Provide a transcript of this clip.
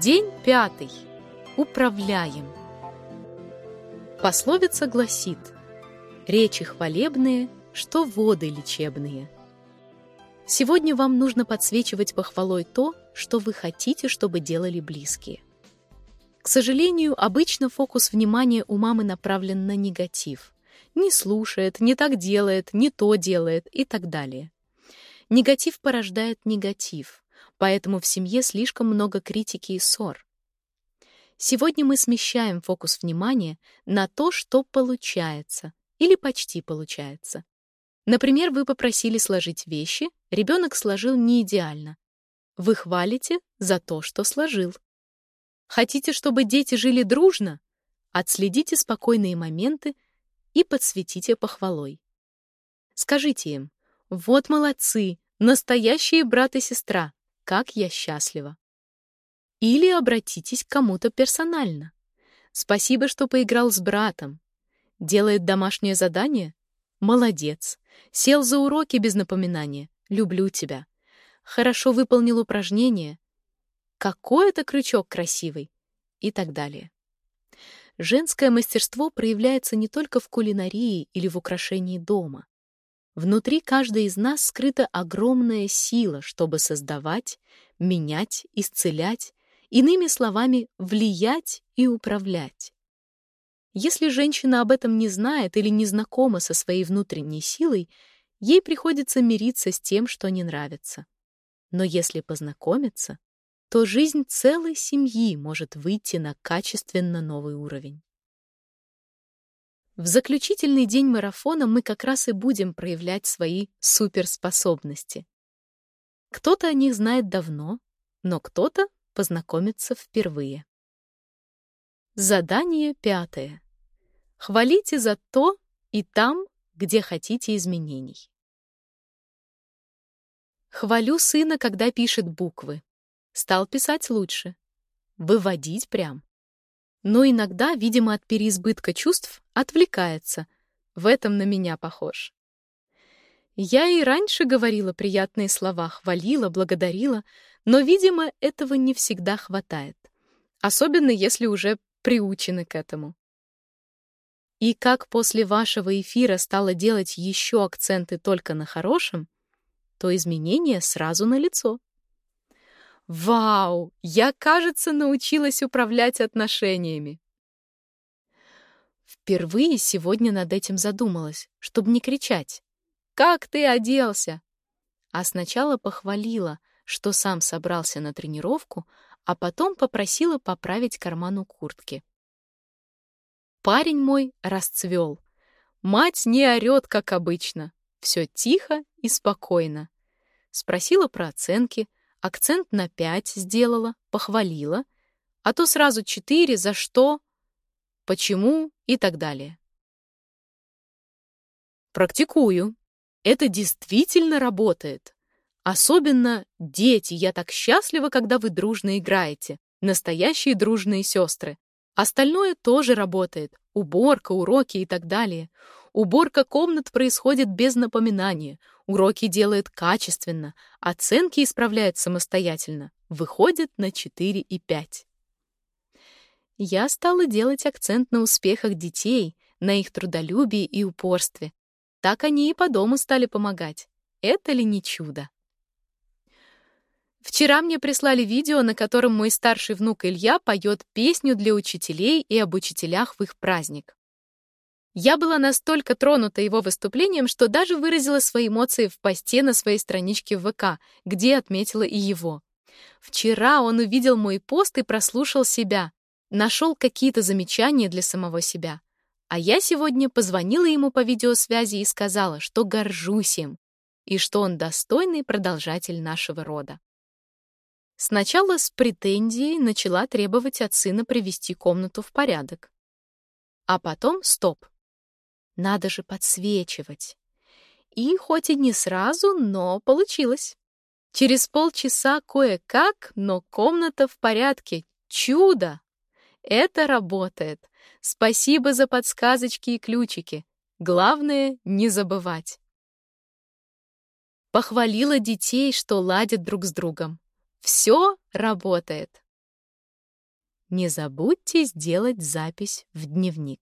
День пятый. Управляем. Пословица гласит «Речи хвалебные, что воды лечебные». Сегодня вам нужно подсвечивать похвалой то, что вы хотите, чтобы делали близкие. К сожалению, обычно фокус внимания у мамы направлен на негатив. Не слушает, не так делает, не то делает и так далее. Негатив порождает негатив, поэтому в семье слишком много критики и ссор. Сегодня мы смещаем фокус внимания на то, что получается или почти получается. Например, вы попросили сложить вещи, ребенок сложил не идеально. Вы хвалите за то, что сложил. Хотите, чтобы дети жили дружно? Отследите спокойные моменты и подсветите похвалой. Скажите им, вот молодцы, настоящие брат и сестра, как я счастлива. Или обратитесь к кому-то персонально. Спасибо, что поиграл с братом. Делает домашнее задание? Молодец. Сел за уроки без напоминания. Люблю тебя. Хорошо выполнил упражнение. Какой это крючок красивый. И так далее. Женское мастерство проявляется не только в кулинарии или в украшении дома. Внутри каждой из нас скрыта огромная сила, чтобы создавать, менять, исцелять, иными словами, влиять и управлять. Если женщина об этом не знает или не знакома со своей внутренней силой, ей приходится мириться с тем, что не нравится. Но если познакомиться, то жизнь целой семьи может выйти на качественно новый уровень. В заключительный день марафона мы как раз и будем проявлять свои суперспособности. Кто-то о них знает давно, но кто-то познакомится впервые. Задание пятое. Хвалите за то и там, где хотите изменений. Хвалю сына, когда пишет буквы. Стал писать лучше. Выводить прям. Но иногда, видимо, от переизбытка чувств отвлекается. В этом на меня похож. Я и раньше говорила приятные слова, хвалила, благодарила, но, видимо, этого не всегда хватает. Особенно если уже приучены к этому. И как после вашего эфира стала делать еще акценты только на хорошем, то изменения сразу на лицо. Вау! Я, кажется, научилась управлять отношениями. Впервые сегодня над этим задумалась, чтобы не кричать. «Как ты оделся?» А сначала похвалила, что сам собрался на тренировку, а потом попросила поправить карман у куртки. Парень мой расцвел. Мать не орет, как обычно. Все тихо и спокойно. Спросила про оценки, акцент на пять сделала, похвалила, а то сразу четыре за что, почему и так далее. Практикую. Это действительно работает. Особенно дети. Я так счастлива, когда вы дружно играете. Настоящие дружные сестры. Остальное тоже работает. Уборка, уроки и так далее. Уборка комнат происходит без напоминания. Уроки делает качественно, оценки исправляет самостоятельно. Выходит на 4 и 5. Я стала делать акцент на успехах детей, на их трудолюбии и упорстве. Так они и по дому стали помогать. Это ли не чудо? Вчера мне прислали видео, на котором мой старший внук Илья поет песню для учителей и об учителях в их праздник. Я была настолько тронута его выступлением, что даже выразила свои эмоции в посте на своей страничке в ВК, где отметила и его. Вчера он увидел мой пост и прослушал себя, нашел какие-то замечания для самого себя. А я сегодня позвонила ему по видеосвязи и сказала, что горжусь им, и что он достойный продолжатель нашего рода. Сначала с претензией начала требовать от сына привести комнату в порядок. А потом стоп. Надо же подсвечивать. И хоть и не сразу, но получилось. Через полчаса кое-как, но комната в порядке. Чудо! Это работает. Спасибо за подсказочки и ключики. Главное — не забывать. Похвалила детей, что ладят друг с другом. Все работает. не забудьте сделать запись в дневник.